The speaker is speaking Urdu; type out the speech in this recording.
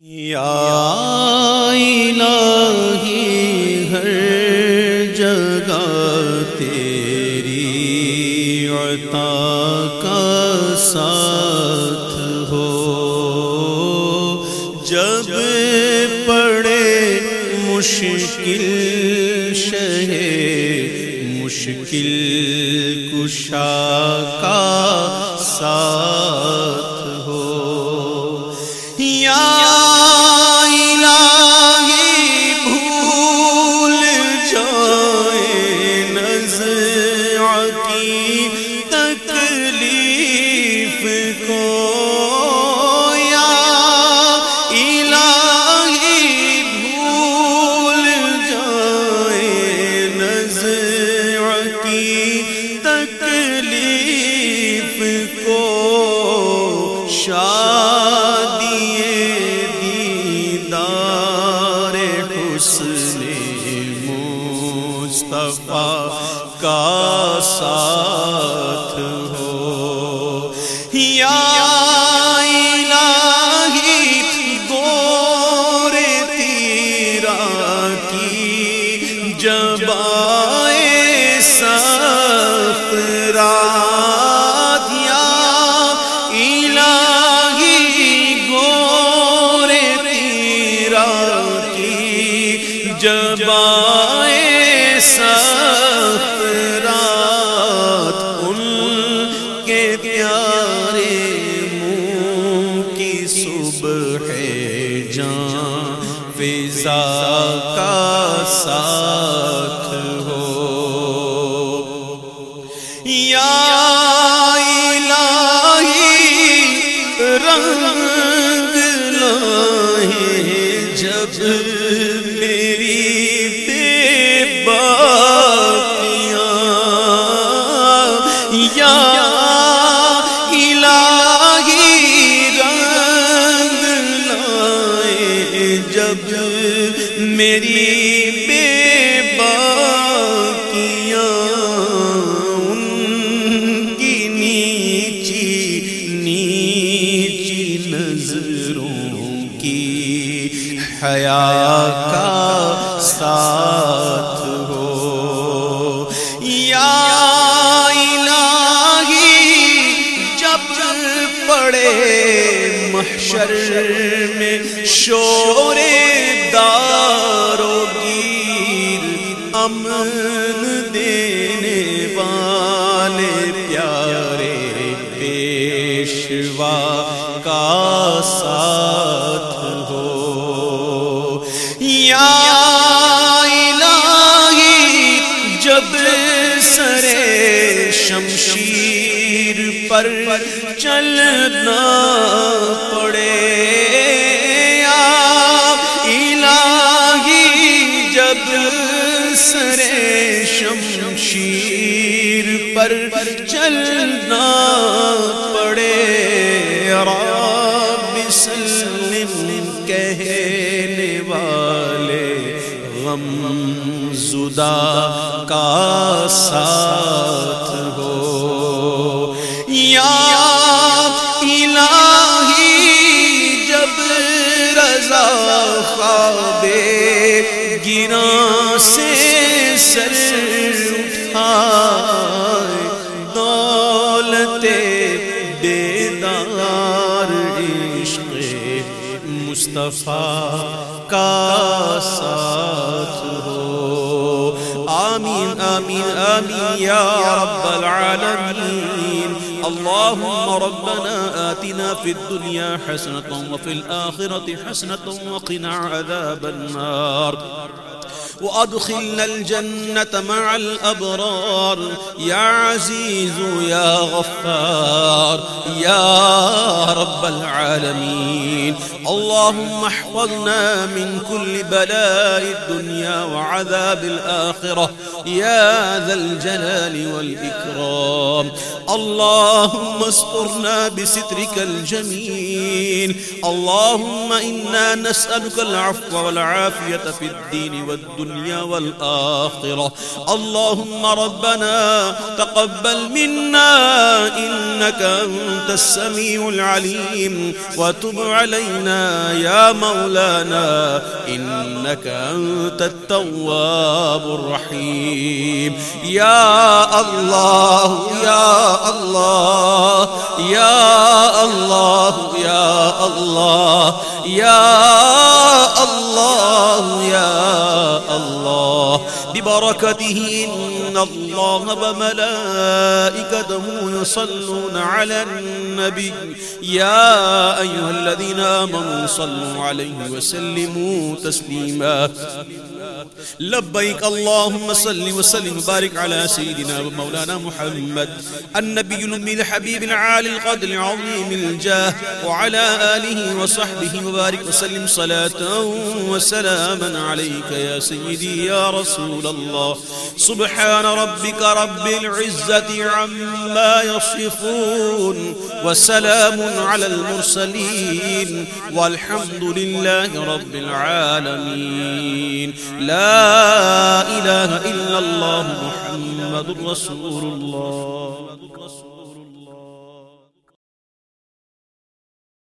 یا الہی ہر جگہ تیری عطا کا ساتھ ہو۔ جب پڑے مشکل شہ مشکل کشا کا ساتھ شادی دیدار حسن مصطفیٰ کا ساتھ ہو۔ یا جب آئے سخت رات ان کے پیارے منہ کی صبح ہے جان فضا کا ساتھ ہو۔ یا الہی رنگ یا الہی رنگ لائے جب میری بے باقیاں ان کی نیچی نیچی نظروں کی حیا کا ساتھ ہو محشر میں شور دارو گیر امن دینے والے پیارے پیشوا کا ساتھ سرے شمشیر پر چلنا پڑے۔ یا الہی، جب سرے شمشیر پر چلنا پڑے۔ رب سلم کہنے والے، غم زدہ کا ساتھ ہو۔ یا الہی، جب رضا خواب گرا سے سر اٹھائے، دولت بیدار عشق مصطفیٰ کا ساتھ ہو آمین آمین آمین یا رب العالمین. اللهم ربنا آتنا في الدنيا حسنة وفي الآخرة حسنة وقنا عذاب النار. وأدخلنا الجنة مع الأبرار. يا عزيز، يا غفار، يا رب العالمين. اللهم احفظنا من كل بلاء الدنيا وعذاب الآخرة. يا ذا الجلال والإكرام. اللهم استرنا بسترك الجميل. اللهم إنا نسألك العفو والعافية في الدين والدين والدنيا والآخرة. اللهم ربنا تقبل منا إنك أنت السميع العليم. وتب علينا يا مولانا إنك أنت التواب الرحيم. يا الله يا الله يا الله يا الله يا الله. اللہ یا اللہ. ببركته إن الله وملائكته يصلون على النبي. يا أيها الذين آمنوا صلوا عليه وسلموا تسليما. لبيك اللهم صل وسلم وبارك على سيدنا ومولانا محمد، النبي الأمي الحبيب العالي القدر العظيم الجاه، وعلى آله وصحبه وبارك وسلم صلاة وسلاما عليك يا سيدي يا رسول الله. سبحان ربك رب العزة عما يصفون وسلام على المرسلين والحمد لله رب العالمين. لا إله إلا الله محمد رسول الله.